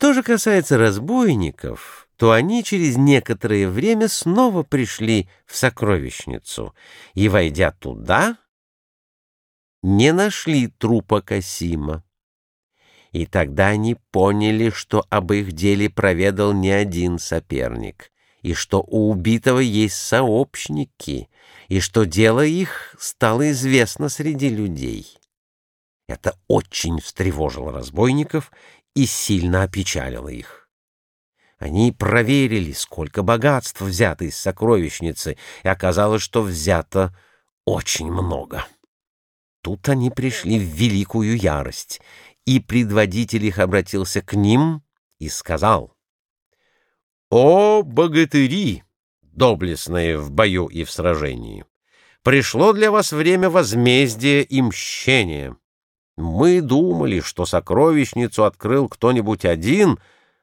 Что же касается разбойников, то они через некоторое время снова пришли в сокровищницу и, войдя туда, не нашли трупа Касима. И тогда они поняли, что об их деле проведал не один соперник, и что у убитого есть сообщники, и что дело их стало известно среди людей. Это очень встревожило разбойников и сильно опечалило их. Они проверили, сколько богатств взято из сокровищницы, и оказалось, что взято очень много. Тут они пришли в великую ярость, и предводитель их обратился к ним и сказал, «О, богатыри, доблестные в бою и в сражении! Пришло для вас время возмездия и мщения. Мы думали, что сокровищницу открыл кто-нибудь один,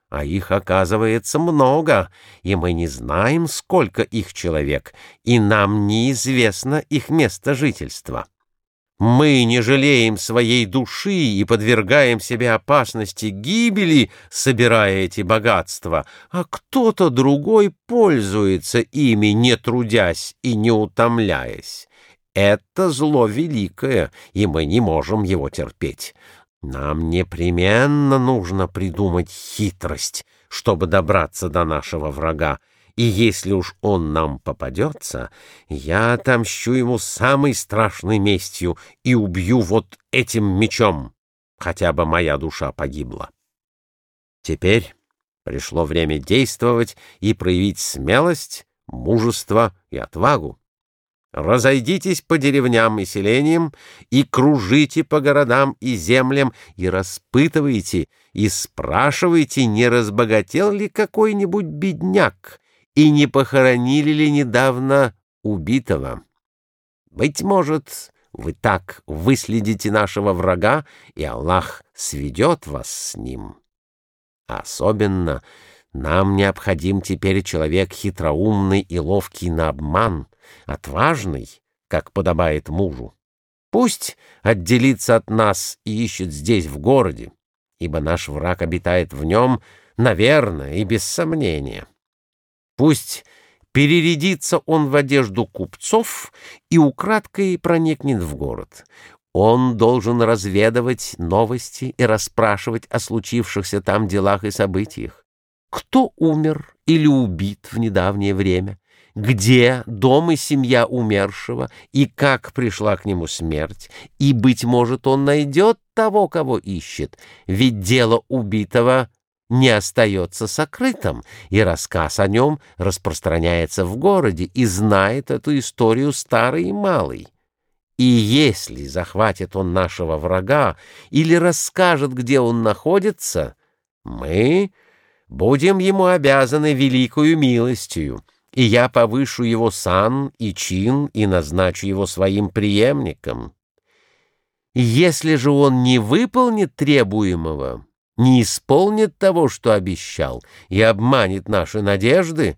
а их, оказывается, много, и мы не знаем, сколько их человек, и нам неизвестно их место жительства. Мы не жалеем своей души и подвергаем себе опасности гибели, собирая эти богатства, а кто-то другой пользуется ими, не трудясь и не утомляясь. Это зло великое, и мы не можем его терпеть. Нам непременно нужно придумать хитрость, чтобы добраться до нашего врага, и если уж он нам попадется, я отомщу ему самой страшной местью и убью вот этим мечом, хотя бы моя душа погибла. Теперь пришло время действовать и проявить смелость, мужество и отвагу. Разойдитесь по деревням и селениям и кружите по городам и землям и распытывайте и спрашивайте, не разбогател ли какой-нибудь бедняк и не похоронили ли недавно убитого. Быть может, вы так выследите нашего врага, и Аллах сведет вас с ним. Особенно нам необходим теперь человек хитроумный и ловкий на обман, отважный, как подобает мужу. Пусть отделится от нас и ищет здесь, в городе, ибо наш враг обитает в нем, наверное, и без сомнения. Пусть перерядится он в одежду купцов и украдкой проникнет в город. Он должен разведывать новости и расспрашивать о случившихся там делах и событиях. Кто умер или убит в недавнее время? Где дом и семья умершего? И как пришла к нему смерть? И, быть может, он найдет того, кого ищет. Ведь дело убитого не остается сокрытым, и рассказ о нем распространяется в городе, и знает эту историю старый и малый. И если захватит он нашего врага или расскажет, где он находится, мы будем ему обязаны великою милостью, и я повышу его сан и чин и назначу его своим преемником. Если же он не выполнит требуемого, не исполнит того, что обещал, и обманет наши надежды,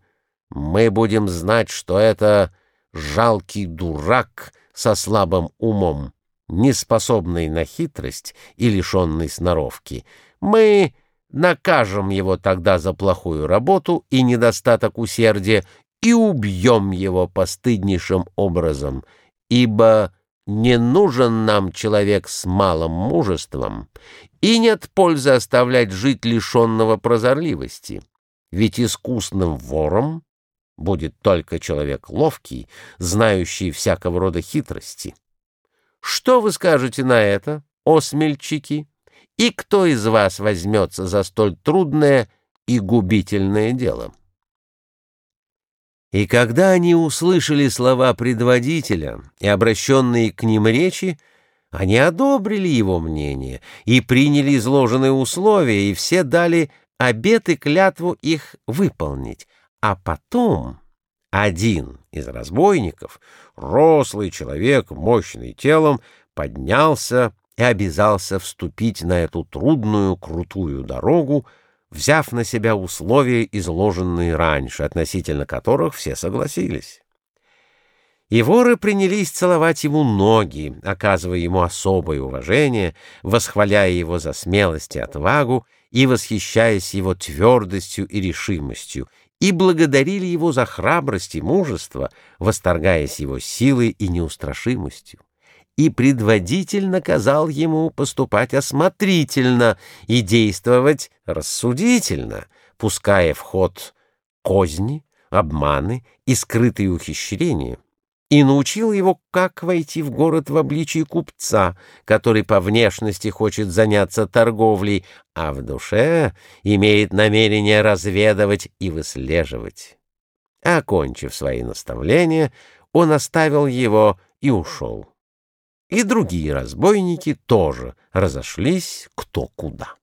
мы будем знать, что это жалкий дурак со слабым умом, неспособный на хитрость и лишенный сноровки. Мы накажем его тогда за плохую работу и недостаток усердия и убьем его постыднейшим образом, ибо не нужен нам человек с малым мужеством, и нет пользы оставлять жить лишенного прозорливости, ведь искусным вором будет только человек ловкий, знающий всякого рода хитрости. Что вы скажете на это, о смельчаки? И кто из вас возьмется за столь трудное и губительное дело? И когда они услышали слова предводителя и обращенные к ним речи, они одобрили его мнение и приняли изложенные условия, и все дали обет и клятву их выполнить. А потом один из разбойников, рослый человек, мощный телом, поднялся и обязался вступить на эту трудную, крутую дорогу, взяв на себя условия, изложенные раньше, относительно которых все согласились. И воры принялись целовать ему ноги, оказывая ему особое уважение, восхваляя его за смелость и отвагу и восхищаясь его твердостью и решимостью, и благодарили его за храбрость и мужество, восторгаясь его силой и неустрашимостью. И предводитель наказал ему поступать осмотрительно и действовать рассудительно, пуская в ход козни, обманы и скрытые ухищрения и научил его, как войти в город в обличии купца, который по внешности хочет заняться торговлей, а в душе имеет намерение разведывать и выслеживать. Окончив свои наставления, он оставил его и ушел. И другие разбойники тоже разошлись кто куда.